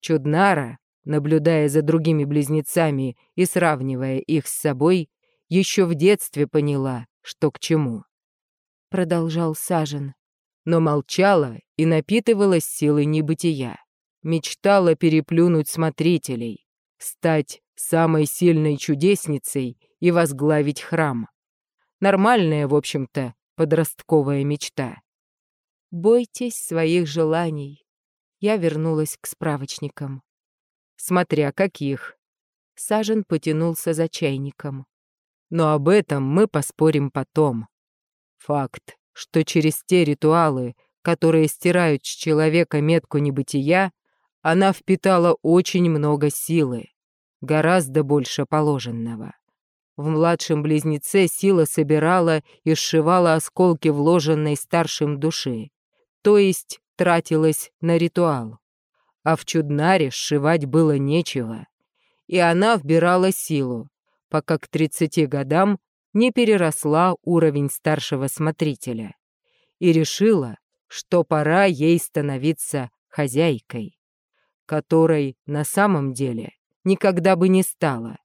Чуднара, наблюдая за другими близнецами и сравнивая их с собой, еще в детстве поняла, что к чему. Продолжал Сажен. Но молчала и напитывалась силой небытия. Мечтала переплюнуть смотрителей, стать самой сильной чудесницей и возглавить храм. Нормальная, в общем-то, подростковая мечта. Бойтесь своих желаний. Я вернулась к справочникам. Смотря каких. Сажен потянулся за чайником. Но об этом мы поспорим потом. Факт, что через те ритуалы, которые стирают с человека метку небытия, она впитала очень много силы, гораздо больше положенного. В младшем близнеце сила собирала и сшивала осколки вложенной старшим души, то есть тратилась на ритуал. А в чуднаре сшивать было нечего. И она вбирала силу, пока к 30 годам не переросла уровень старшего смотрителя и решила, что пора ей становиться хозяйкой, которой на самом деле никогда бы не стала.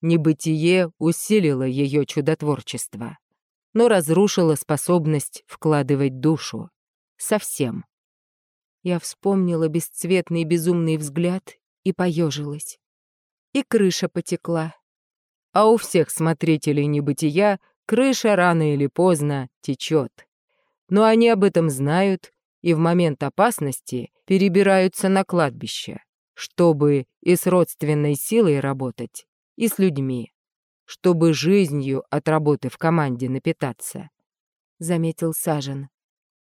Небытие усилило ее чудотворчество, но разрушило способность вкладывать душу. Совсем. Я вспомнила бесцветный безумный взгляд и поежилась. И крыша потекла. А у всех смотрителей небытия крыша рано или поздно течет. Но они об этом знают и в момент опасности перебираются на кладбище, чтобы и с родственной силой работать, и с людьми, чтобы жизнью от работы в команде напитаться», — заметил Сажен.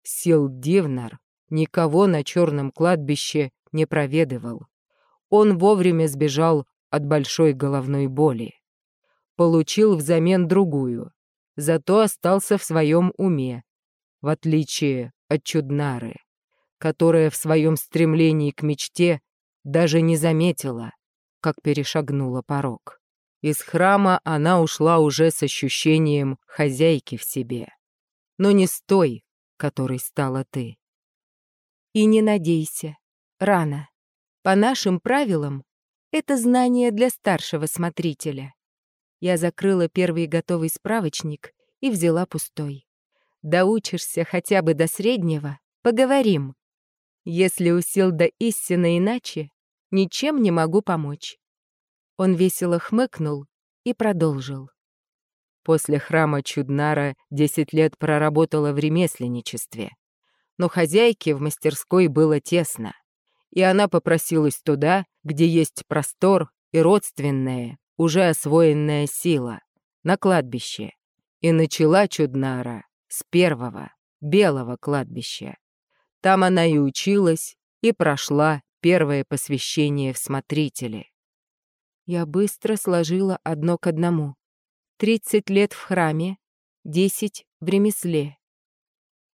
Сил Дивнар никого на черном кладбище не проведывал. Он вовремя сбежал от большой головной боли. Получил взамен другую, зато остался в своем уме, в отличие от Чуднары, которая в своем стремлении к мечте даже не заметила, как перешагнула порог. Из храма она ушла уже с ощущением хозяйки в себе. Но не с той, которой стала ты. И не надейся. Рано. По нашим правилам, это знание для старшего смотрителя. Я закрыла первый готовый справочник и взяла пустой. Доучишься хотя бы до среднего, поговорим. Если у Силда истина иначе, ничем не могу помочь. Он весело хмыкнул и продолжил. После храма Чуднара десять лет проработала в ремесленничестве. Но хозяйке в мастерской было тесно, и она попросилась туда, где есть простор и родственная, уже освоенная сила, на кладбище. И начала Чуднара с первого, белого кладбища. Там она и училась, и прошла первое посвящение в смотрители. Я быстро сложила одно к одному. Тридцать лет в храме, десять в ремесле.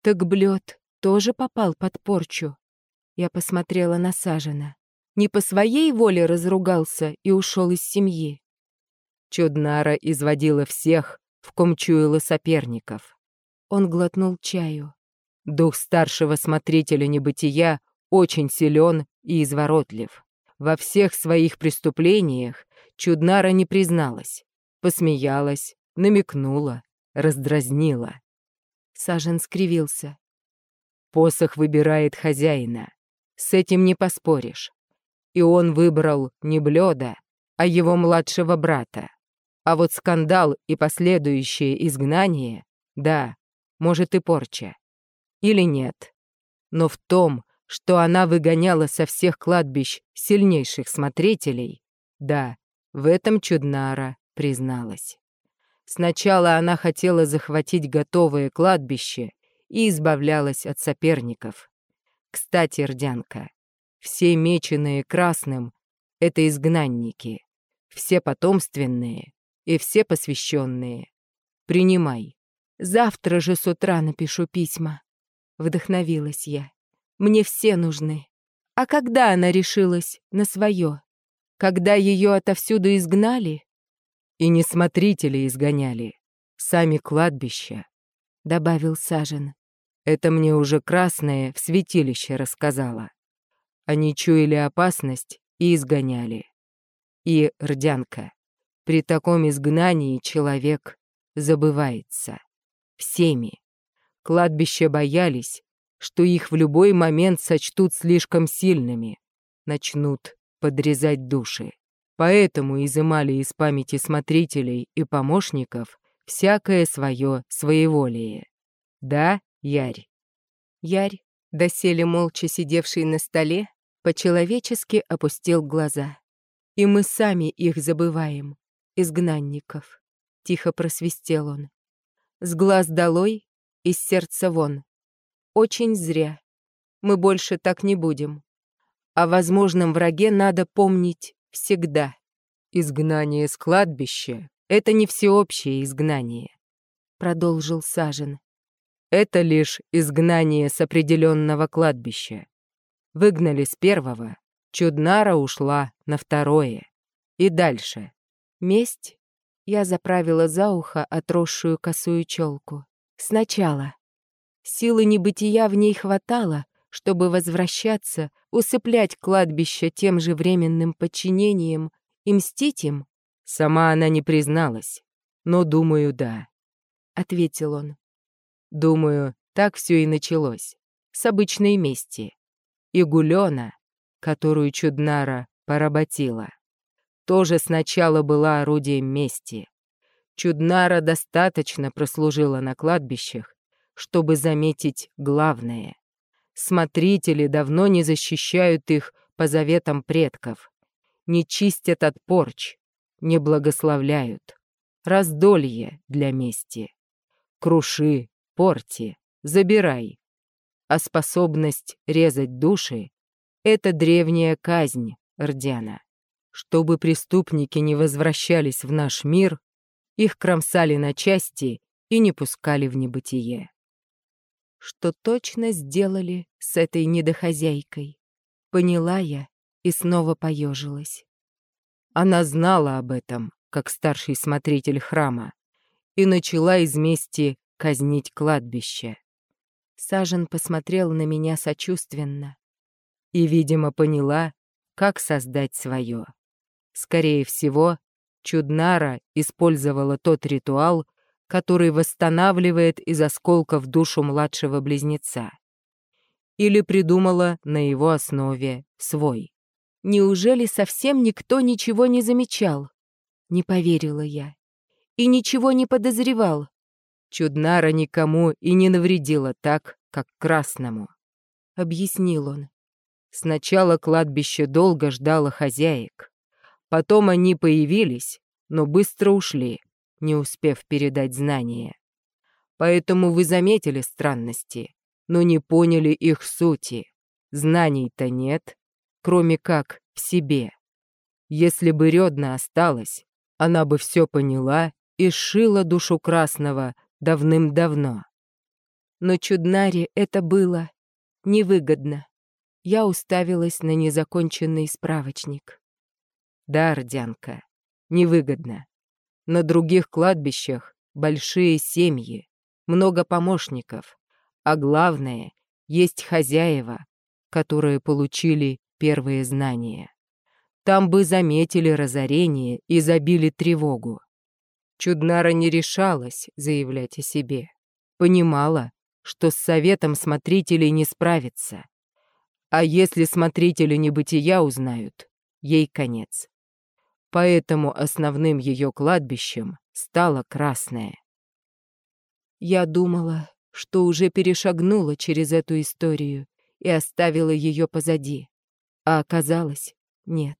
Так Блёд тоже попал под порчу. Я посмотрела на Сажена. Не по своей воле разругался и ушел из семьи. Чуднара изводила всех, в ком чуяла соперников. Он глотнул чаю. Дух старшего смотрителя небытия очень силен и изворотлив. Во всех своих преступлениях Чуднара не призналась, посмеялась, намекнула, раздразнила. Сажен скривился. Посох выбирает хозяина. С этим не поспоришь. И он выбрал не Блёда, а его младшего брата. А вот скандал и последующее изгнание, да, может и порча. Или нет. Но в том, что она выгоняла со всех кладбищ сильнейших смотрителей, да, в этом Чуднара призналась. Сначала она хотела захватить готовое кладбище и избавлялась от соперников. Кстати, Рдянка, все меченые красным — это изгнанники, все потомственные и все посвященные. Принимай. Завтра же с утра напишу письма. Вдохновилась я. Мне все нужны. А когда она решилась на свое? Когда ее отовсюду изгнали? И не смотрители изгоняли, сами кладбища, — добавил Сажен. Это мне уже красное в святилище рассказала. Они чуяли опасность и изгоняли. И, Рдянка, при таком изгнании человек забывается. Всеми. Кладбища боялись, что их в любой момент сочтут слишком сильными, начнут подрезать души. Поэтому изымали из памяти смотрителей и помощников всякое свое своеволие. Да, Ярь? Ярь, доселе молча сидевший на столе, по-человечески опустил глаза. И мы сами их забываем, изгнанников. Тихо просвистел он. С глаз долой, из сердца вон. Очень зря. Мы больше так не будем. О возможном враге надо помнить всегда. Изгнание с кладбища — это не всеобщее изгнание, продолжил Сажен. Это лишь изгнание с определенного кладбища. Выгнали с первого, Чуднара ушла на второе. И дальше. Месть? Я заправила за ухо отросшую косую челку. Сначала. Силы небытия в ней хватало, чтобы возвращаться, усыплять кладбище тем же временным подчинением и мстить им? Сама она не призналась, но, думаю, да. Ответил он. Думаю, так все и началось. С обычной мести. И Гулёна, которую Чуднара поработила, тоже сначала была орудием мести. Чуднара достаточно прослужила на кладбищах, чтобы заметить главное. Смотрители давно не защищают их по заветам предков, не чистят от порч, не благословляют. Раздолье для мести. Круши, порти, забирай. А способность резать души — это древняя казнь Рдяна. Чтобы преступники не возвращались в наш мир, их кромсали на части и не пускали в небытие что точно сделали с этой недохозяйкой. Поняла я и снова поежилась. Она знала об этом, как старший смотритель храма, и начала из мести казнить кладбище. Сажен посмотрел на меня сочувственно. И, видимо, поняла, как создать свое. Скорее всего, Чуднара использовала тот ритуал, который восстанавливает из осколков душу младшего близнеца. Или придумала на его основе свой. Неужели совсем никто ничего не замечал? Не поверила я. И ничего не подозревал. Чуднара никому и не навредила так, как красному. Объяснил он. Сначала кладбище долго ждало хозяек. Потом они появились, но быстро ушли не успев передать знания. Поэтому вы заметили странности, но не поняли их сути. Знаний-то нет, кроме как в себе. Если бы Рёдна осталась, она бы все поняла и сшила душу Красного давным-давно. Но Чуднаре это было невыгодно. Я уставилась на незаконченный справочник. Да, Рдянка, невыгодно. На других кладбищах большие семьи, много помощников, а главное, есть хозяева, которые получили первые знания. Там бы заметили разорение и забили тревогу. Чуднара не решалась заявлять о себе. Понимала, что с советом смотрителей не справится. А если смотрители небытия узнают, ей конец поэтому основным ее кладбищем стало Красное. Я думала, что уже перешагнула через эту историю и оставила ее позади, а оказалось, нет.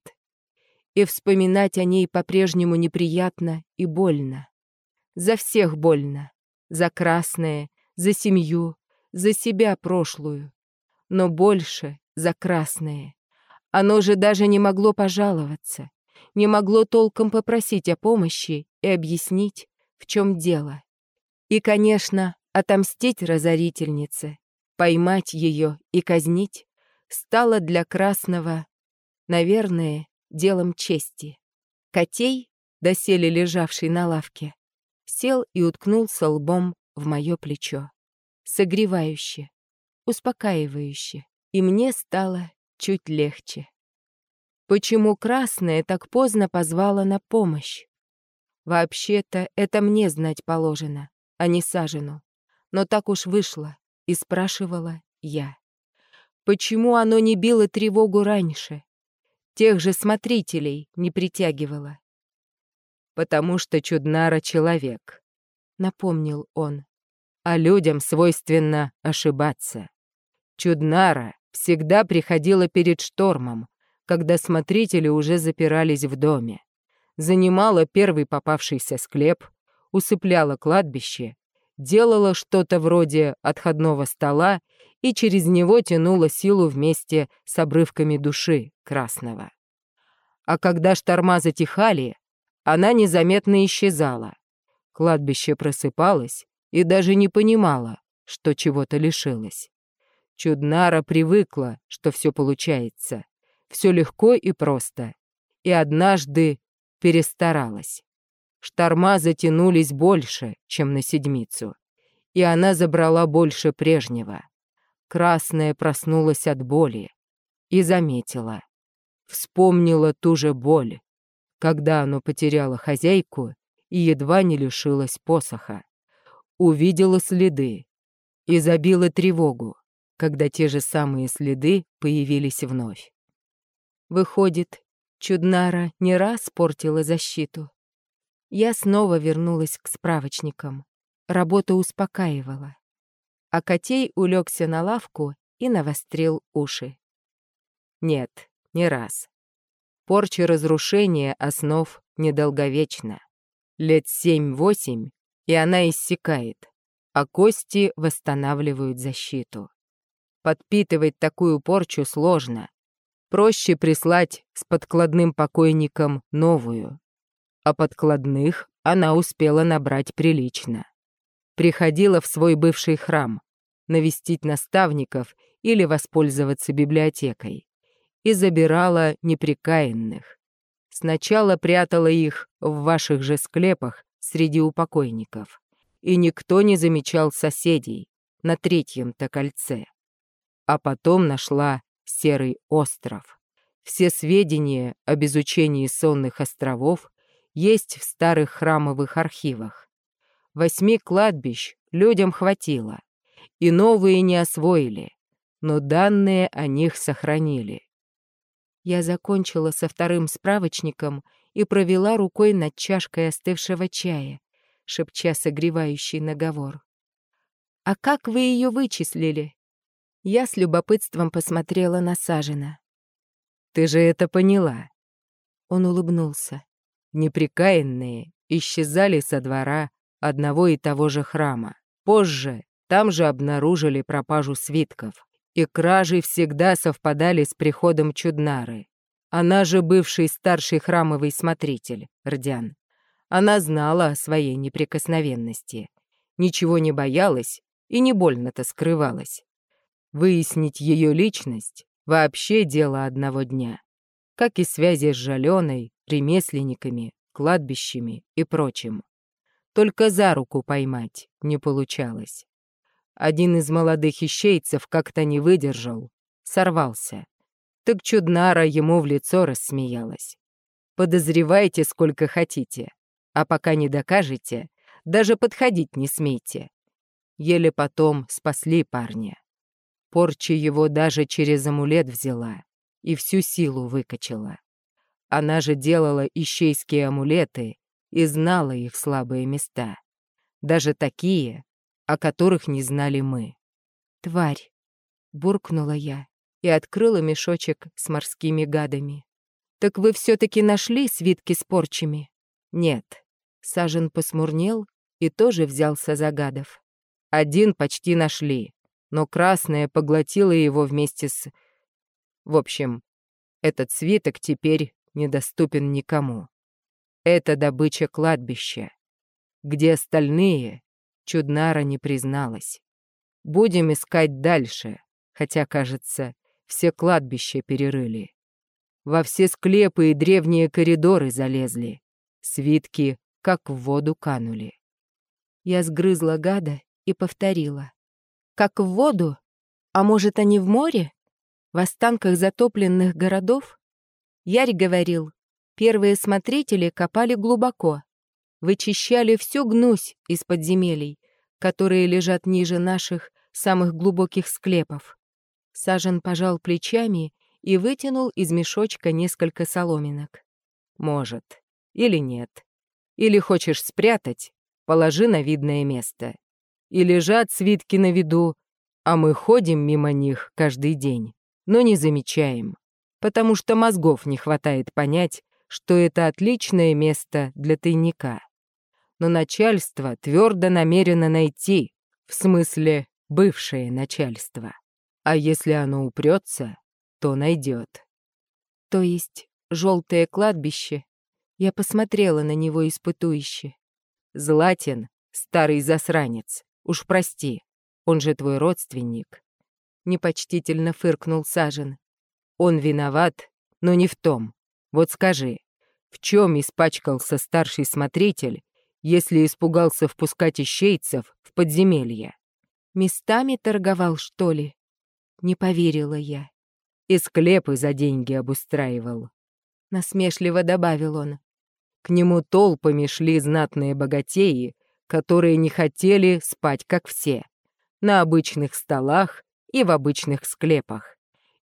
И вспоминать о ней по-прежнему неприятно и больно. За всех больно. За красное, за семью, за себя прошлую. Но больше за красное. Оно же даже не могло пожаловаться не могло толком попросить о помощи и объяснить, в чем дело. И, конечно, отомстить разорительнице, поймать ее и казнить стало для Красного, наверное, делом чести. Котей, доселе лежавший на лавке, сел и уткнулся лбом в мое плечо. Согревающе, успокаивающе. И мне стало чуть легче. Почему красная так поздно позвала на помощь? Вообще-то это мне знать положено, а не Сажину. Но так уж вышло, и спрашивала я. Почему оно не било тревогу раньше? Тех же смотрителей не притягивало. «Потому что Чуднара — человек», — напомнил он. «А людям свойственно ошибаться. Чуднара всегда приходила перед штормом, когда смотрители уже запирались в доме. Занимала первый попавшийся склеп, усыпляла кладбище, делала что-то вроде отходного стола и через него тянула силу вместе с обрывками души красного. А когда шторма затихали, она незаметно исчезала. Кладбище просыпалось и даже не понимала, что чего-то лишилась. Чуднара привыкла, что все получается, все легко и просто, и однажды перестаралась. Шторма затянулись больше, чем на седмицу, и она забрала больше прежнего. Красная проснулась от боли и заметила. Вспомнила ту же боль, когда оно потеряло хозяйку и едва не лишилось посоха. Увидела следы и забила тревогу, когда те же самые следы появились вновь. Выходит, Чуднара не раз портила защиту. Я снова вернулась к справочникам. Работа успокаивала. А Котей улегся на лавку и навострил уши. Нет, не раз. Порча разрушения основ недолговечна. Лет семь-восемь, и она иссякает, а кости восстанавливают защиту. Подпитывать такую порчу сложно. Проще прислать с подкладным покойником новую. А подкладных она успела набрать прилично. Приходила в свой бывший храм, навестить наставников или воспользоваться библиотекой и забирала неприкаянных. Сначала прятала их в ваших же склепах среди упокойников, и никто не замечал соседей на третьем-то кольце. А потом нашла Серый остров. Все сведения об изучении сонных островов есть в старых храмовых архивах. Восьми кладбищ людям хватило, и новые не освоили, но данные о них сохранили. Я закончила со вторым справочником и провела рукой над чашкой остывшего чая, шепча согревающий наговор. «А как вы ее вычислили?» Я с любопытством посмотрела на Сажина. «Ты же это поняла?» Он улыбнулся. Неприкаянные исчезали со двора одного и того же храма. Позже там же обнаружили пропажу свитков и кражи всегда совпадали с приходом Чуднары. Она же бывший старший храмовый смотритель, Рдян. Она знала о своей неприкосновенности, ничего не боялась и не больно-то скрывалась. Выяснить ее личность — вообще дело одного дня, как и связи с Жаленой, ремесленниками, кладбищами и прочим. Только за руку поймать не получалось. Один из молодых ищейцев как-то не выдержал, сорвался. Так чуднара ему в лицо рассмеялась. Подозревайте сколько хотите, а пока не докажете, даже подходить не смейте. Еле потом спасли парня. Порча его даже через амулет взяла и всю силу выкачала. Она же делала ищейские амулеты и знала их слабые места. Даже такие, о которых не знали мы. «Тварь!» — буркнула я и открыла мешочек с морскими гадами. «Так вы все-таки нашли свитки с порчами?» «Нет». Сажен посмурнел и тоже взялся за гадов. Один почти нашли, но красная поглотила его вместе с... В общем, этот свиток теперь недоступен никому. Это добыча кладбища. Где остальные, Чуднара не призналась. Будем искать дальше, хотя, кажется, все кладбища перерыли. Во все склепы и древние коридоры залезли. Свитки как в воду канули. Я сгрызла гада и повторила. «Как в воду? А может, они в море?» В останках затопленных городов? Ярь говорил, первые смотрители копали глубоко, вычищали всю гнусь из подземелий, которые лежат ниже наших самых глубоких склепов. Сажен пожал плечами и вытянул из мешочка несколько соломинок. «Может. Или нет. Или хочешь спрятать, положи на видное место. И лежат свитки на виду, а мы ходим мимо них каждый день, но не замечаем, потому что мозгов не хватает понять, что это отличное место для тайника. Но начальство твердо намерено найти, в смысле бывшее начальство. А если оно упрется, то найдет. То есть желтое кладбище? Я посмотрела на него испытующе. Златин — старый засранец. Уж прости, он же твой родственник. Непочтительно фыркнул Сажен. Он виноват, но не в том. Вот скажи, в чем испачкался старший смотритель, если испугался впускать ищейцев в подземелье? Местами торговал, что ли? Не поверила я. И склепы за деньги обустраивал. Насмешливо добавил он. К нему толпами шли знатные богатеи, которые не хотели спать, как все, на обычных столах и в обычных склепах.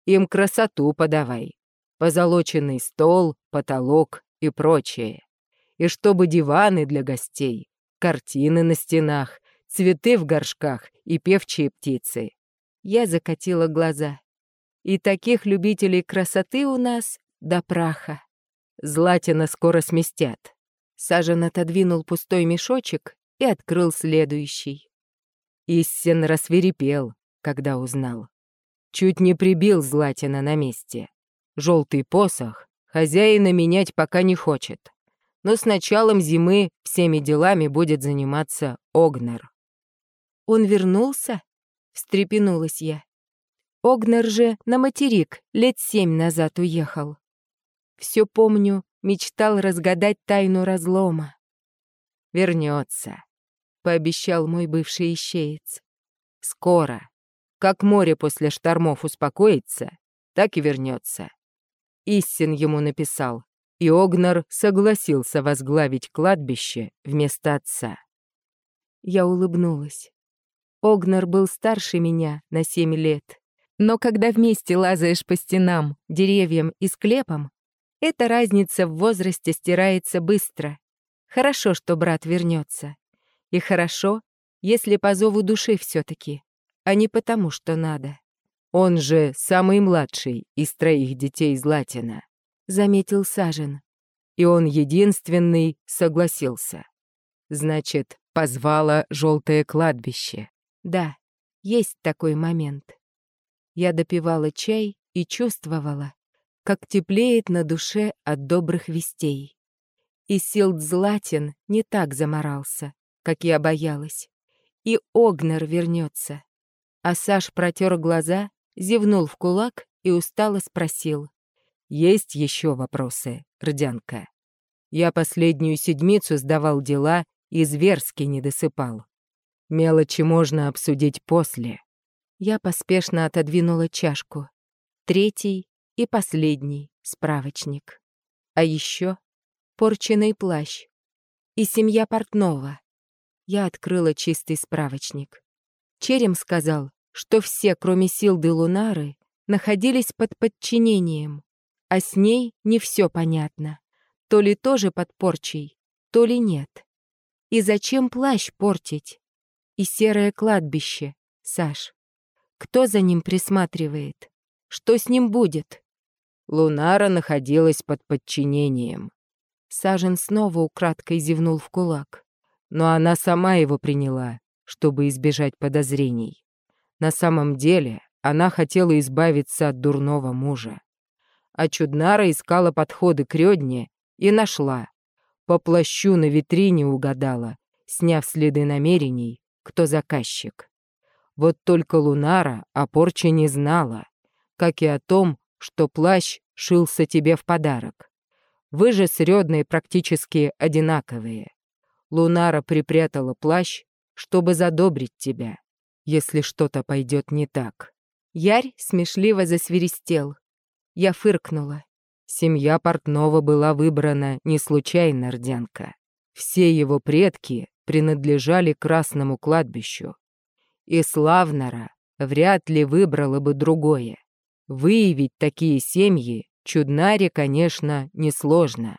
Им красоту подавай. Позолоченный стол, потолок и прочее. И чтобы диваны для гостей, картины на стенах, цветы в горшках и певчие птицы. Я закатила глаза. И таких любителей красоты у нас до праха. Златина скоро сместят. Сажен отодвинул пустой мешочек и открыл следующий. Иссен рассверепел, когда узнал. Чуть не прибил Златина на месте. Желтый посох хозяина менять пока не хочет. Но с началом зимы всеми делами будет заниматься Огнер. «Он вернулся?» встрепенулась я. Огнер же на материк лет семь назад уехал. Все помню, мечтал разгадать тайну разлома. Вернется, пообещал мой бывший ищеец. Скоро. Как море после штормов успокоится, так и вернется. Истин ему написал, и Огнер согласился возглавить кладбище вместо отца. Я улыбнулась. Огнер был старше меня на семь лет. Но когда вместе лазаешь по стенам, деревьям и склепам, эта разница в возрасте стирается быстро. Хорошо, что брат вернется. И хорошо, если по зову души все таки а не потому, что надо. Он же самый младший из троих детей Златина, заметил Сажен. И он единственный согласился. Значит, позвала желтое кладбище. Да, есть такой момент. Я допивала чай и чувствовала, как теплеет на душе от добрых вестей. И Силд Златин не так заморался, как я боялась. И Огнер вернется. А Саш протер глаза, зевнул в кулак и устало спросил. «Есть еще вопросы, Рдянка?» Я последнюю седмицу сдавал дела и зверски не досыпал. Мелочи можно обсудить после. Я поспешно отодвинула чашку. Третий и последний справочник. А еще порченный плащ. И семья портного. Я открыла чистый справочник. Черем сказал, что все, кроме Силды Лунары, находились под подчинением, а с ней не все понятно. То ли тоже под порчей, то ли нет. И зачем плащ портить? и серое кладбище, Саш. Кто за ним присматривает? Что с ним будет? Лунара находилась под подчинением. Сажен снова украдкой зевнул в кулак. Но она сама его приняла, чтобы избежать подозрений. На самом деле она хотела избавиться от дурного мужа. А Чуднара искала подходы к Рёдне и нашла. По плащу на витрине угадала, сняв следы намерений, кто заказчик. Вот только Лунара о порче не знала, как и о том, что плащ шился тебе в подарок. Вы же с Рёдной практически одинаковые. Лунара припрятала плащ, чтобы задобрить тебя, если что-то пойдет не так. Ярь смешливо засверистел. Я фыркнула. Семья Портнова была выбрана не случайно, Рдянка. Все его предки принадлежали Красному кладбищу. И Славнора вряд ли выбрала бы другое. Выявить такие семьи Чуднаре, конечно, несложно.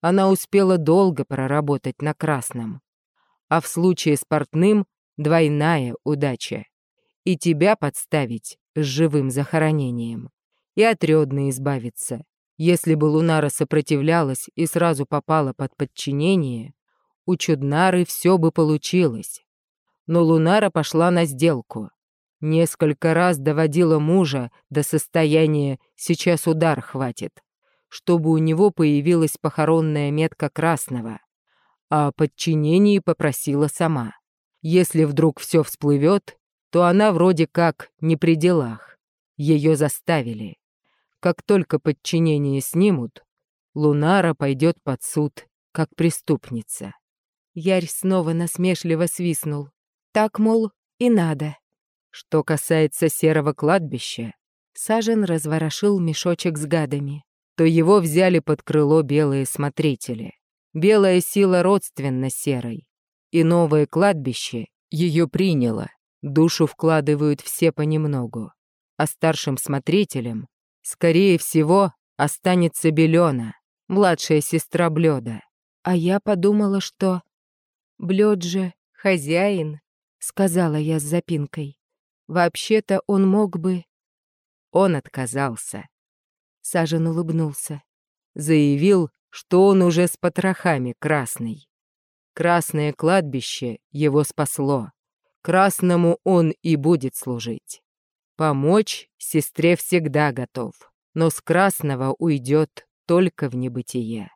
Она успела долго проработать на Красном. А в случае с Портным двойная удача. И тебя подставить с живым захоронением. И от избавиться. Если бы Лунара сопротивлялась и сразу попала под подчинение, у Чуднары все бы получилось. Но Лунара пошла на сделку. Несколько раз доводила мужа до состояния «сейчас удар хватит», чтобы у него появилась похоронная метка красного, а о подчинении попросила сама. Если вдруг все всплывет, то она вроде как не при делах. Ее заставили. Как только подчинение снимут, Лунара пойдет под суд, как преступница. Ярь снова насмешливо свистнул. Так, мол, и надо. Что касается серого кладбища, Сажен разворошил мешочек с гадами, то его взяли под крыло белые смотрители. Белая сила родственна серой, и новое кладбище ее приняло, душу вкладывают все понемногу. А старшим смотрителем, скорее всего, останется Белена, младшая сестра Блёда. А я подумала, что... Блёд же хозяин, сказала я с запинкой. Вообще-то он мог бы... Он отказался. Сажен улыбнулся. Заявил, что он уже с потрохами красный. Красное кладбище его спасло. Красному он и будет служить. Помочь сестре всегда готов, но с красного уйдет только в небытие.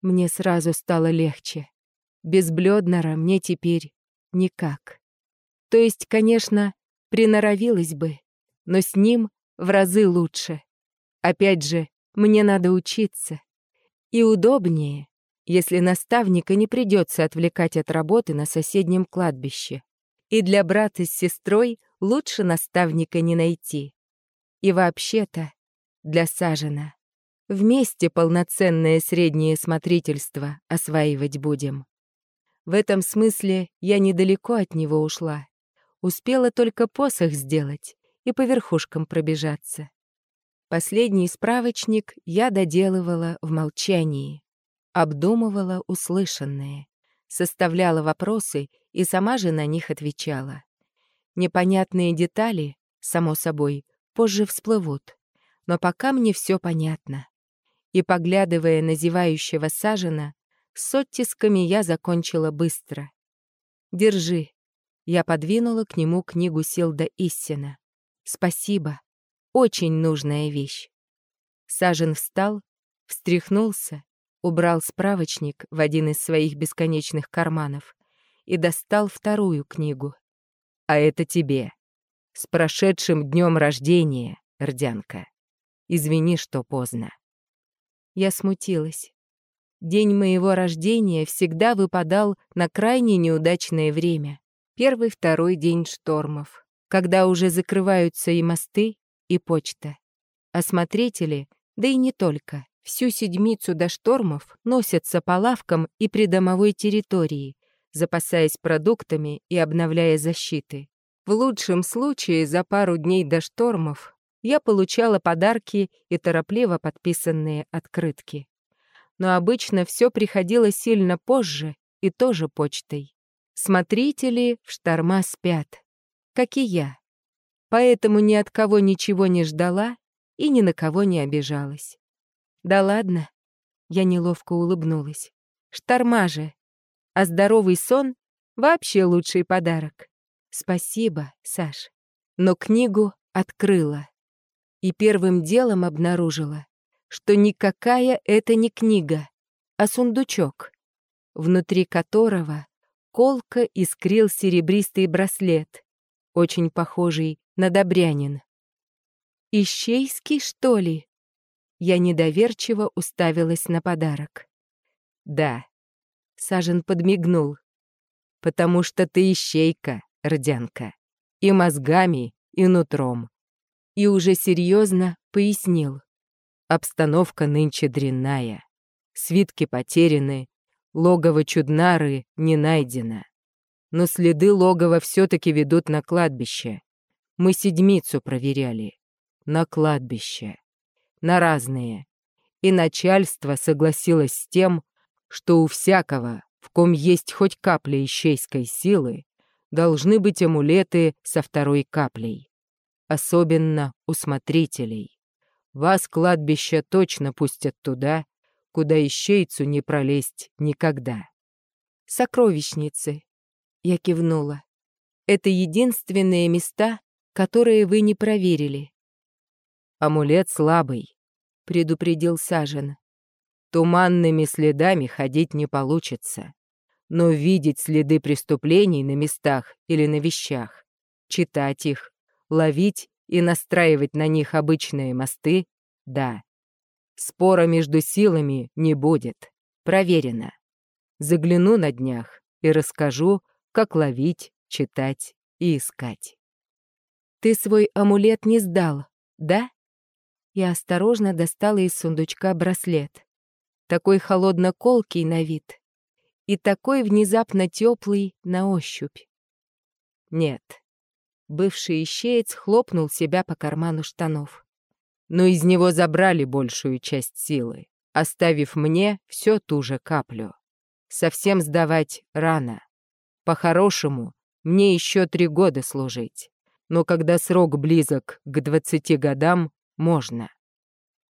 Мне сразу стало легче. Без Блёднера мне теперь никак. То есть, конечно, Приноровилась бы, но с ним в разы лучше. Опять же, мне надо учиться. И удобнее, если наставника не придется отвлекать от работы на соседнем кладбище. И для брата с сестрой лучше наставника не найти. И вообще-то, для Сажена. Вместе полноценное среднее смотрительство осваивать будем. В этом смысле я недалеко от него ушла. Успела только посох сделать и по верхушкам пробежаться. Последний справочник я доделывала в молчании, обдумывала услышанное, составляла вопросы и сама же на них отвечала. Непонятные детали, само собой, позже всплывут, но пока мне все понятно. И, поглядывая на зевающего сажена, с оттисками я закончила быстро. «Держи, я подвинула к нему книгу Силда Иссина. «Спасибо. Очень нужная вещь». Сажен встал, встряхнулся, убрал справочник в один из своих бесконечных карманов и достал вторую книгу. «А это тебе. С прошедшим днем рождения, Рдянка. Извини, что поздно». Я смутилась. День моего рождения всегда выпадал на крайне неудачное время. Первый-второй день штормов, когда уже закрываются и мосты, и почта. Осмотрители, да и не только, всю седмицу до штормов носятся по лавкам и придомовой территории, запасаясь продуктами и обновляя защиты. В лучшем случае за пару дней до штормов я получала подарки и торопливо подписанные открытки. Но обычно все приходило сильно позже и тоже почтой. Смотрители в шторма спят, как и я. Поэтому ни от кого ничего не ждала и ни на кого не обижалась. Да ладно, я неловко улыбнулась. Шторма же. А здоровый сон — вообще лучший подарок. Спасибо, Саш. Но книгу открыла. И первым делом обнаружила, что никакая это не книга, а сундучок, внутри которого колко искрил серебристый браслет, очень похожий на Добрянин. «Ищейский, что ли?» Я недоверчиво уставилась на подарок. «Да», — Сажен подмигнул, «потому что ты ищейка, Родянка, и мозгами, и нутром. И уже серьезно пояснил. Обстановка нынче дрянная. Свитки потеряны, логово Чуднары не найдено. Но следы логова все-таки ведут на кладбище. Мы седмицу проверяли. На кладбище. На разные. И начальство согласилось с тем, что у всякого, в ком есть хоть капля ищейской силы, должны быть амулеты со второй каплей. Особенно у смотрителей. Вас кладбище точно пустят туда, куда ищейцу не пролезть никогда. Сокровищницы. Я кивнула. Это единственные места, которые вы не проверили. Амулет слабый, предупредил Сажен. Туманными следами ходить не получится. Но видеть следы преступлений на местах или на вещах, читать их, ловить и настраивать на них обычные мосты — да. Спора между силами не будет. Проверено. Загляну на днях и расскажу, как ловить, читать и искать. «Ты свой амулет не сдал, да?» Я осторожно достала из сундучка браслет такой холодно-колкий на вид и такой внезапно теплый на ощупь. Нет. Бывший ищеец хлопнул себя по карману штанов. Но из него забрали большую часть силы, оставив мне все ту же каплю. Совсем сдавать рано. По-хорошему, мне еще три года служить. Но когда срок близок к двадцати годам, можно.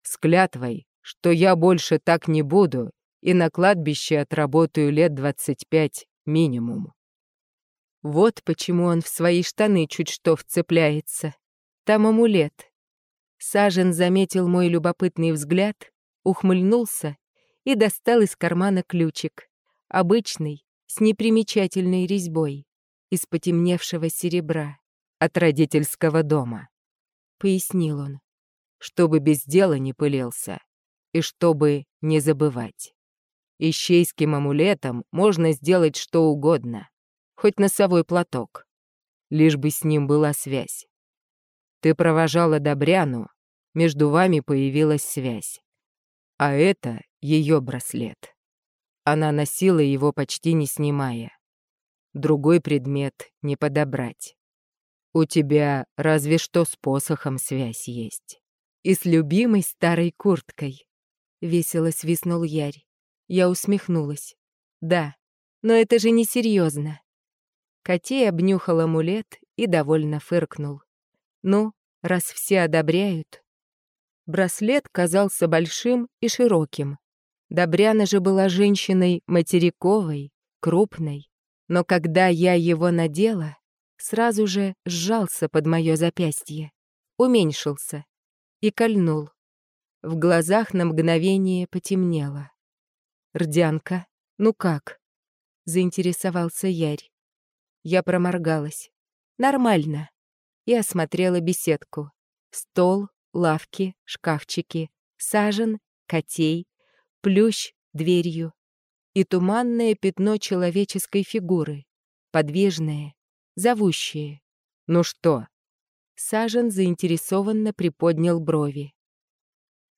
С клятвой что я больше так не буду и на кладбище отработаю лет 25 минимум. Вот почему он в свои штаны чуть что вцепляется. Там амулет. Сажен заметил мой любопытный взгляд, ухмыльнулся и достал из кармана ключик. Обычный, с непримечательной резьбой, из потемневшего серебра, от родительского дома. Пояснил он. Чтобы без дела не пылился и чтобы не забывать. Ищейским амулетом можно сделать что угодно, хоть носовой платок, лишь бы с ним была связь. Ты провожала Добряну, между вами появилась связь. А это ее браслет. Она носила его почти не снимая. Другой предмет не подобрать. У тебя разве что с посохом связь есть. И с любимой старой курткой. Весело свистнул Ярь. Я усмехнулась. Да, но это же не серьезно. Котей обнюхал амулет и довольно фыркнул. Ну, раз все одобряют. Браслет казался большим и широким. Добряна же была женщиной материковой, крупной. Но когда я его надела, сразу же сжался под мое запястье, уменьшился и кольнул. В глазах на мгновение потемнело. «Рдянка, ну как?» — заинтересовался Ярь. Я проморгалась. «Нормально». И осмотрела беседку. Стол, лавки, шкафчики, сажен, котей, плющ дверью и туманное пятно человеческой фигуры, подвижное, зовущее. «Ну что?» Сажен заинтересованно приподнял брови.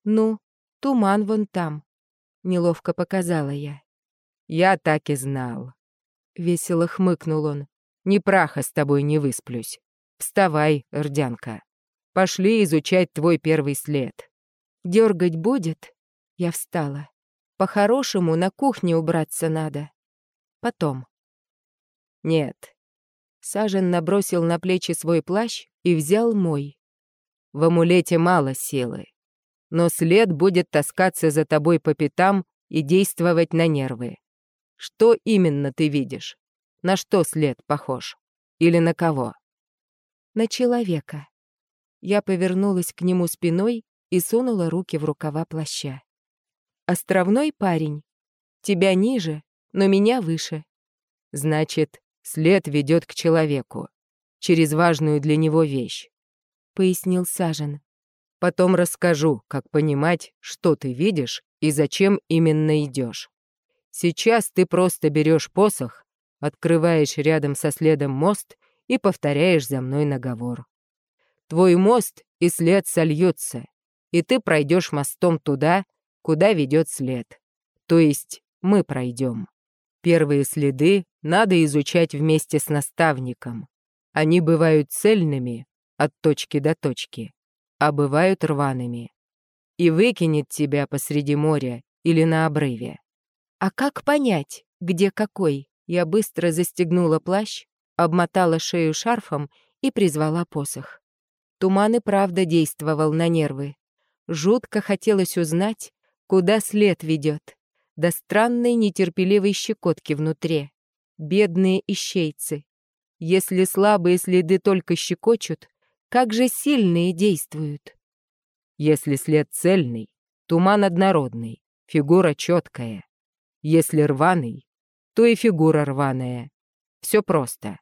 «Ну, туман вон там», — неловко показала я. «Я так и знал», — весело хмыкнул он. «Ни праха с тобой не высплюсь. Вставай, Рдянка. Пошли изучать твой первый след». Дергать будет?» Я встала. «По-хорошему на кухне убраться надо. Потом». «Нет». Сажен набросил на плечи свой плащ и взял мой. «В амулете мало силы но след будет таскаться за тобой по пятам и действовать на нервы. Что именно ты видишь? На что след похож? Или на кого? На человека. Я повернулась к нему спиной и сунула руки в рукава плаща. Островной парень. Тебя ниже, но меня выше. Значит, след ведет к человеку, через важную для него вещь, — пояснил Сажен. Потом расскажу, как понимать, что ты видишь и зачем именно идешь. Сейчас ты просто берешь посох, открываешь рядом со следом мост и повторяешь за мной наговор. Твой мост и след сольются, и ты пройдешь мостом туда, куда ведет след. То есть мы пройдем. Первые следы надо изучать вместе с наставником. Они бывают цельными от точки до точки, а бывают рваными. И выкинет тебя посреди моря или на обрыве. А как понять, где какой? Я быстро застегнула плащ, обмотала шею шарфом и призвала посох. Туман и правда действовал на нервы. Жутко хотелось узнать, куда след ведет. До странной нетерпеливой щекотки внутри. Бедные ищейцы. Если слабые следы только щекочут, как же сильные действуют? Если след цельный, туман однородный, фигура четкая. Если рваный, то и фигура рваная. Все просто.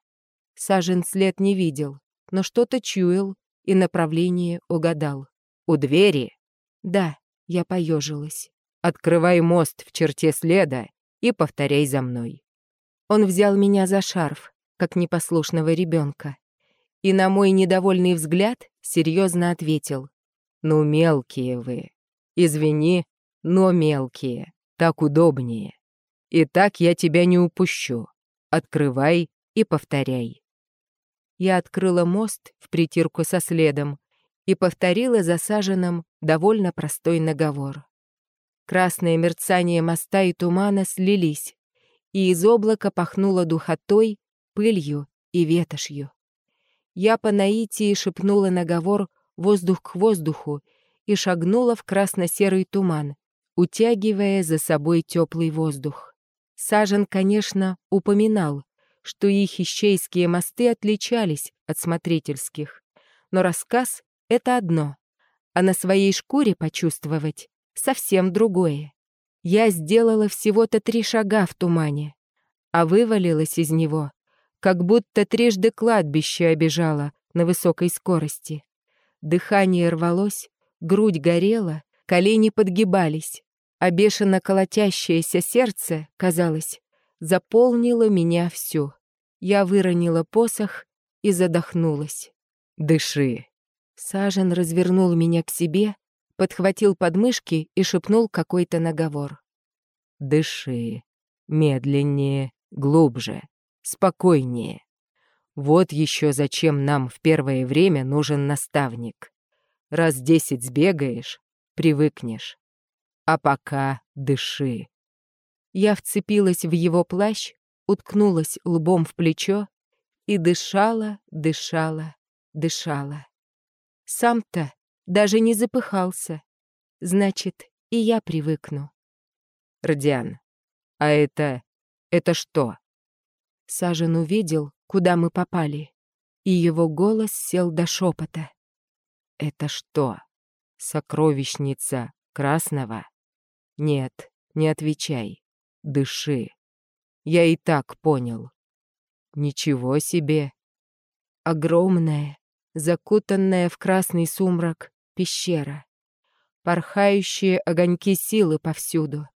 Сажен след не видел, но что-то чуял и направление угадал. «У двери?» «Да», — я поежилась. «Открывай мост в черте следа и повторяй за мной». Он взял меня за шарф, как непослушного ребенка, и на мой недовольный взгляд серьезно ответил. «Ну, мелкие вы. Извини, но мелкие. Так удобнее. И так я тебя не упущу. Открывай и повторяй». Я открыла мост в притирку со следом и повторила засаженным довольно простой наговор. Красное мерцание моста и тумана слились, и из облака пахнуло духотой, пылью и ветошью. Я по наитии шепнула наговор воздух к воздуху и шагнула в красно-серый туман, утягивая за собой теплый воздух. Сажен, конечно, упоминал, что их ищейские мосты отличались от смотрительских. Но рассказ — это одно, а на своей шкуре почувствовать — совсем другое. Я сделала всего-то три шага в тумане, а вывалилась из него, как будто трижды кладбище обежала на высокой скорости. Дыхание рвалось, грудь горела, колени подгибались, а бешено колотящееся сердце, казалось, заполнила меня всю. Я выронила посох и задохнулась. «Дыши!» Сажен развернул меня к себе, подхватил подмышки и шепнул какой-то наговор. «Дыши. Медленнее, глубже, спокойнее. Вот еще зачем нам в первое время нужен наставник. Раз десять сбегаешь, привыкнешь. А пока дыши. Я вцепилась в его плащ, уткнулась лбом в плечо и дышала, дышала, дышала. Сам-то даже не запыхался. Значит, и я привыкну. Родиан, а это... это что? Сажен увидел, куда мы попали, и его голос сел до шепота. Это что? Сокровищница Красного? Нет, не отвечай. Дыши. Я и так понял. Ничего себе. Огромная, закутанная в красный сумрак пещера. Порхающие огоньки силы повсюду.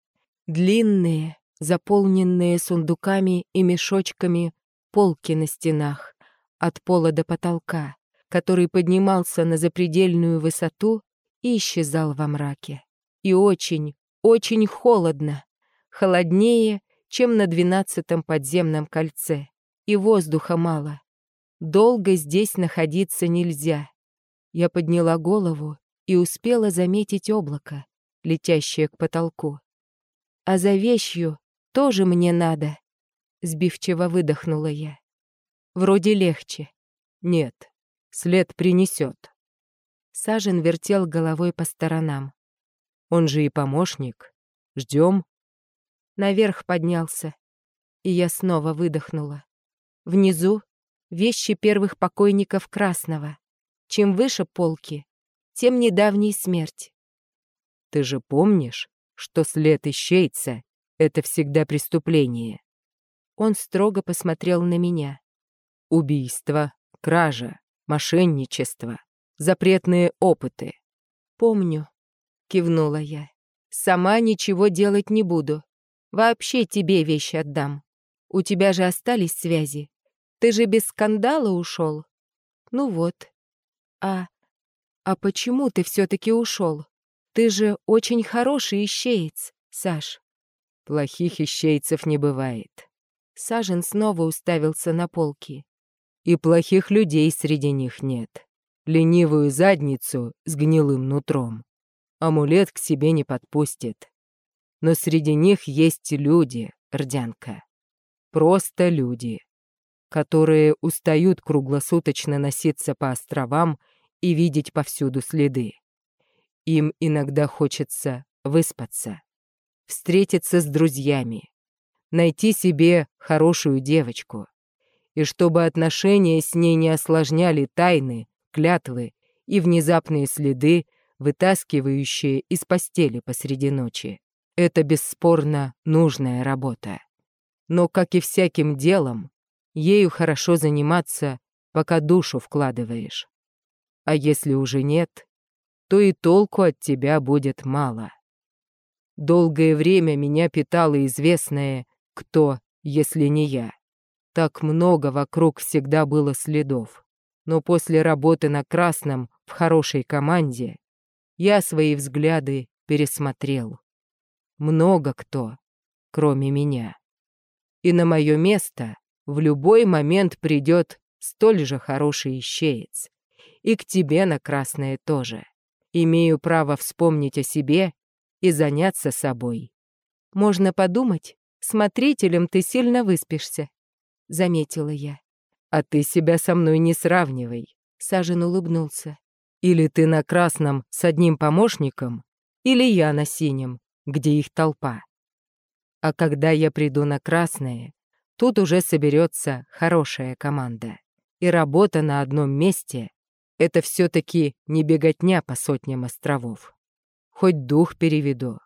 Длинные, заполненные сундуками и мешочками полки на стенах, от пола до потолка, который поднимался на запредельную высоту и исчезал во мраке. И очень, очень холодно холоднее, чем на двенадцатом подземном кольце, и воздуха мало. Долго здесь находиться нельзя. Я подняла голову и успела заметить облако, летящее к потолку. А за вещью тоже мне надо. Сбивчиво выдохнула я. Вроде легче. Нет, след принесет. Сажен вертел головой по сторонам. Он же и помощник. Ждем. Наверх поднялся, и я снова выдохнула. Внизу вещи первых покойников Красного. Чем выше полки, тем недавней смерть. Ты же помнишь, что след ищейца — это всегда преступление? Он строго посмотрел на меня. Убийство, кража, мошенничество, запретные опыты. «Помню», — кивнула я. «Сама ничего делать не буду. Вообще тебе вещи отдам. У тебя же остались связи. Ты же без скандала ушел. Ну вот. А... А почему ты все-таки ушел? Ты же очень хороший ищеец, Саш. Плохих ищейцев не бывает. Сажен снова уставился на полки. И плохих людей среди них нет. Ленивую задницу с гнилым нутром. Амулет к себе не подпустит. Но среди них есть люди, Рдянка. Просто люди, которые устают круглосуточно носиться по островам и видеть повсюду следы. Им иногда хочется выспаться, встретиться с друзьями, найти себе хорошую девочку. И чтобы отношения с ней не осложняли тайны, клятвы и внезапные следы, вытаскивающие из постели посреди ночи. Это бесспорно нужная работа. Но, как и всяким делом, ею хорошо заниматься, пока душу вкладываешь. А если уже нет, то и толку от тебя будет мало. Долгое время меня питало известное «кто, если не я». Так много вокруг всегда было следов. Но после работы на красном в хорошей команде я свои взгляды пересмотрел. Много кто, кроме меня. И на мое место в любой момент придет столь же хороший ищеец и к тебе на красное тоже. Имею право вспомнить о себе и заняться собой. Можно подумать, смотрителем ты сильно выспишься, — заметила я. А ты себя со мной не сравнивай. Сажен улыбнулся. Или ты на красном с одним помощником, или я на синем, где их толпа. А когда я приду на красное, тут уже соберется хорошая команда. И работа на одном месте это все-таки не беготня по сотням островов. Хоть дух переведу.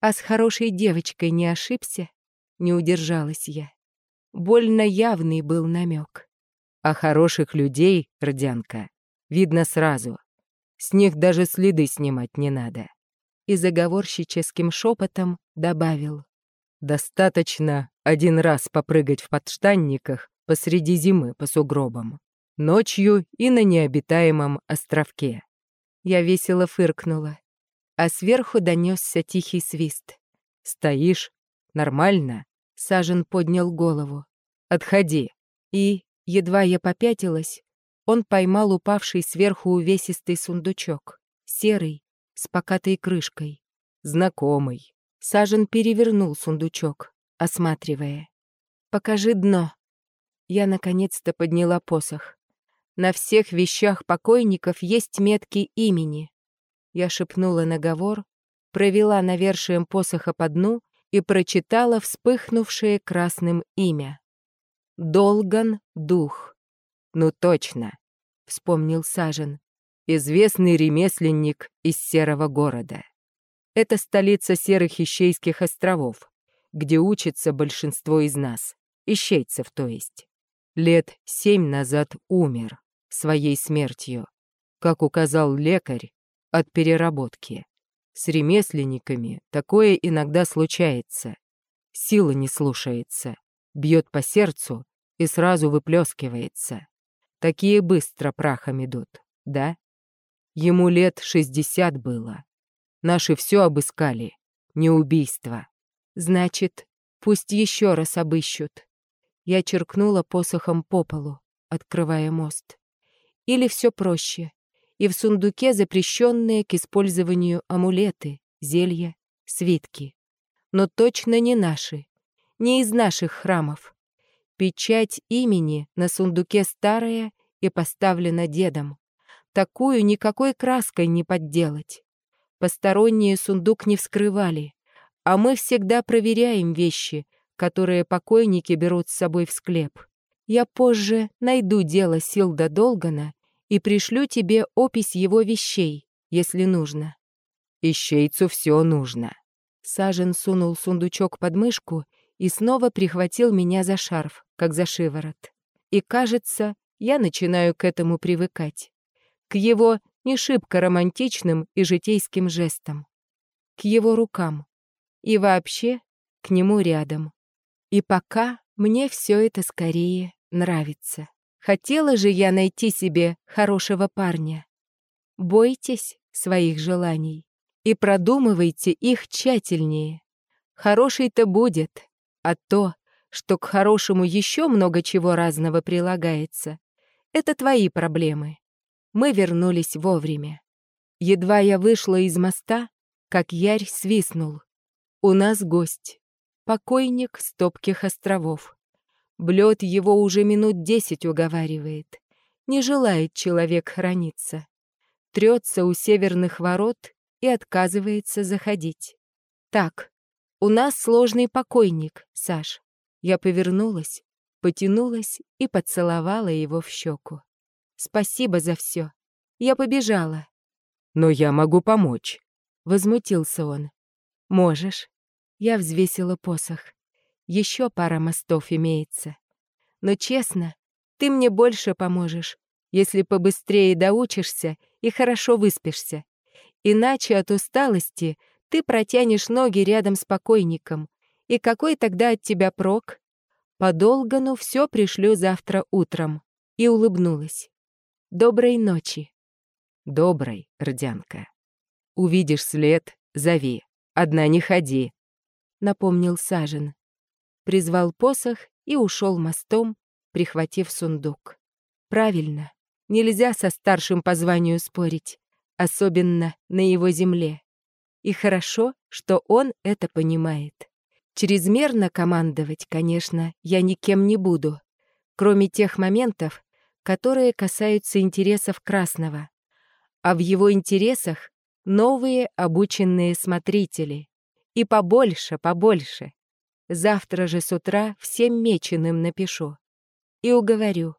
А с хорошей девочкой не ошибся? Не удержалась я. Больно явный был намек. А хороших людей, Родянка, видно сразу. С них даже следы снимать не надо. И заговорщическим шепотом добавил. Достаточно один раз попрыгать в подштанниках посреди зимы по сугробам ночью и на необитаемом островке. Я весело фыркнула, а сверху донесся тихий свист. «Стоишь? Нормально?» Сажен поднял голову. «Отходи!» И, едва я попятилась, он поймал упавший сверху увесистый сундучок, серый, с покатой крышкой. Знакомый. Сажен перевернул сундучок, осматривая. «Покажи дно». Я наконец-то подняла посох. На всех вещах покойников есть метки имени. Я шепнула наговор, провела навершием посоха по дну и прочитала вспыхнувшее красным имя. «Долган дух». «Ну точно», — вспомнил Сажен, известный ремесленник из Серого города. Это столица Серых Ищейских островов, где учится большинство из нас, ищейцев то есть. Лет семь назад умер своей смертью, как указал лекарь, от переработки. С ремесленниками такое иногда случается. Сила не слушается, бьет по сердцу и сразу выплескивается. Такие быстро прахом идут, да? Ему лет шестьдесят было. Наши все обыскали, не убийство. Значит, пусть еще раз обыщут. Я черкнула посохом по полу, открывая мост. Или все проще. И в сундуке запрещенные к использованию амулеты, зелья, свитки. Но точно не наши. Не из наших храмов. Печать имени на сундуке старая и поставлена дедом. Такую никакой краской не подделать. Посторонние сундук не вскрывали, а мы всегда проверяем вещи, которые покойники берут с собой в склеп. Я позже найду дело Силда Долгана и пришлю тебе опись его вещей, если нужно». «Ищейцу все нужно». Сажен сунул сундучок под мышку и снова прихватил меня за шарф, как за шиворот. И, кажется, я начинаю к этому привыкать. К его не шибко романтичным и житейским жестам. К его рукам. И вообще к нему рядом. И пока мне все это скорее нравится. Хотела же я найти себе хорошего парня. Бойтесь своих желаний и продумывайте их тщательнее. Хороший-то будет, а то, что к хорошему еще много чего разного прилагается, это твои проблемы. Мы вернулись вовремя. Едва я вышла из моста, как Ярь свистнул. У нас гость. Покойник с топких островов. Блёд его уже минут десять уговаривает. Не желает человек храниться. Трется у северных ворот и отказывается заходить. Так, у нас сложный покойник, Саш. Я повернулась, потянулась и поцеловала его в щеку. Спасибо за все. Я побежала. Но я могу помочь. Возмутился он. Можешь. Я взвесила посох. Еще пара мостов имеется. Но честно, ты мне больше поможешь, если побыстрее доучишься и хорошо выспишься. Иначе от усталости ты протянешь ноги рядом с покойником. И какой тогда от тебя прок? По Долгану все пришлю завтра утром. И улыбнулась. Доброй ночи. Доброй, Родянка. Увидишь след, зови. Одна не ходи. Напомнил Сажен призвал посох и ушел мостом, прихватив сундук. Правильно, нельзя со старшим по званию спорить, особенно на его земле. И хорошо, что он это понимает. Чрезмерно командовать, конечно, я никем не буду, кроме тех моментов, которые касаются интересов Красного. А в его интересах новые обученные смотрители. И побольше, побольше. Завтра же с утра всем меченым напишу. И уговорю.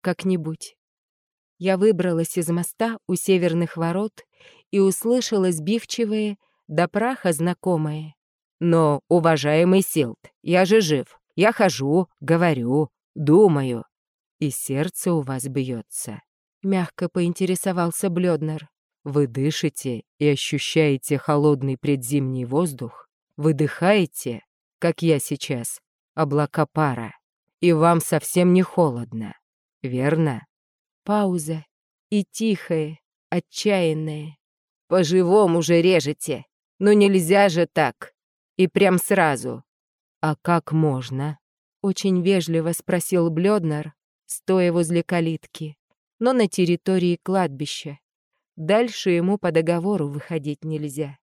Как-нибудь. Я выбралась из моста у северных ворот и услышала сбивчивые, до праха знакомые. «Но, уважаемый Силт, я же жив. Я хожу, говорю, думаю. И сердце у вас бьется. Мягко поинтересовался Блёднер. Вы дышите и ощущаете холодный предзимний воздух? Выдыхаете как я сейчас, облака пара. И вам совсем не холодно, верно? Пауза. И тихая, отчаянная. По-живому же режете. Но нельзя же так. И прям сразу. А как можно? Очень вежливо спросил Блёднер, стоя возле калитки, но на территории кладбища. Дальше ему по договору выходить нельзя.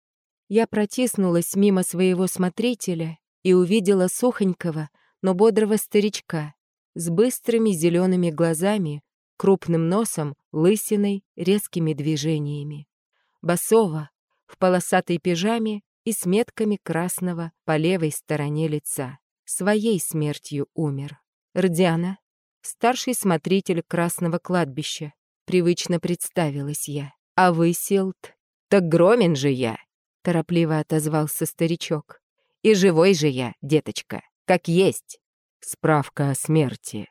Я протиснулась мимо своего смотрителя и увидела сухонького, но бодрого старичка с быстрыми зелеными глазами, крупным носом, лысиной, резкими движениями. Басова, в полосатой пижаме и с метками красного по левой стороне лица. Своей смертью умер. Рдяна, старший смотритель Красного кладбища. Привычно представилась я. А вы, Силт? Так громен же я, торопливо отозвался старичок. И живой же я, деточка, как есть. Справка о смерти.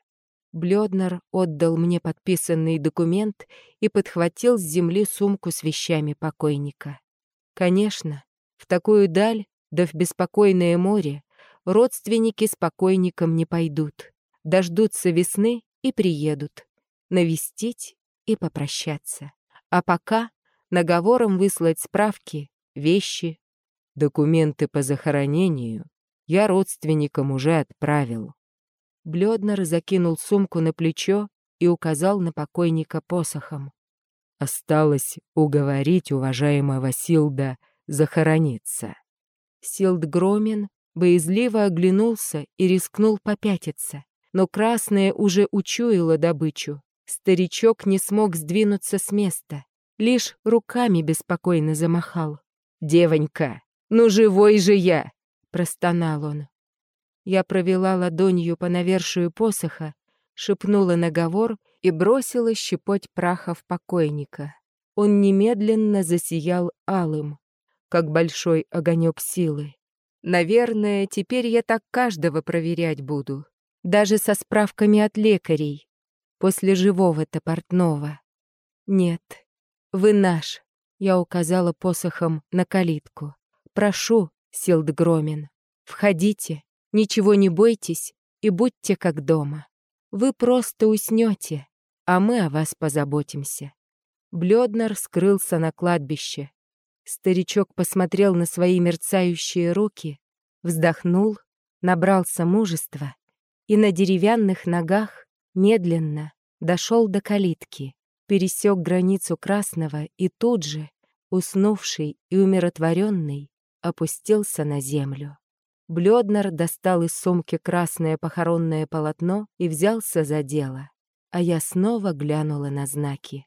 Блёднер отдал мне подписанный документ и подхватил с земли сумку с вещами покойника. Конечно, в такую даль, да в беспокойное море, родственники с покойником не пойдут. Дождутся весны и приедут. Навестить и попрощаться. А пока наговором выслать справки, вещи, Документы по захоронению я родственникам уже отправил. Блёднер закинул сумку на плечо и указал на покойника посохом. Осталось уговорить уважаемого Силда захорониться. Силд Громен боязливо оглянулся и рискнул попятиться, но красное уже учуяло добычу. Старичок не смог сдвинуться с места, лишь руками беспокойно замахал. «Девонька, «Ну живой же я!» — простонал он. Я провела ладонью по навершию посоха, шепнула наговор и бросила щепоть праха в покойника. Он немедленно засиял алым, как большой огонек силы. Наверное, теперь я так каждого проверять буду, даже со справками от лекарей, после живого-то портного. Нет, вы наш, я указала посохом на калитку. Прошу, Силдгромен, входите, ничего не бойтесь и будьте как дома. Вы просто уснете, а мы о вас позаботимся. Блёднер скрылся на кладбище. Старичок посмотрел на свои мерцающие руки, вздохнул, набрался мужества и на деревянных ногах медленно дошел до калитки, пересек границу Красного и тут же, уснувший и умиротворенный, опустился на землю. Блёднер достал из сумки красное похоронное полотно и взялся за дело, а я снова глянула на знаки.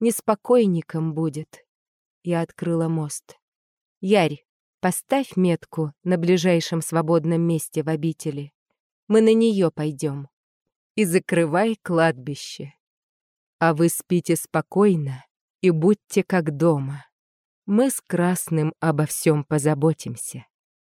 Неспокойником будет. Я открыла мост. Ярь, поставь метку на ближайшем свободном месте в обители. Мы на нее пойдем. И закрывай кладбище. А вы спите спокойно и будьте как дома. Мы с Красным обо всем позаботимся.